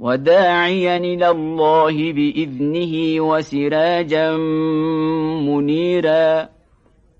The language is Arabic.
وداعيا إلى الله بإذنه وسراجا منيرا.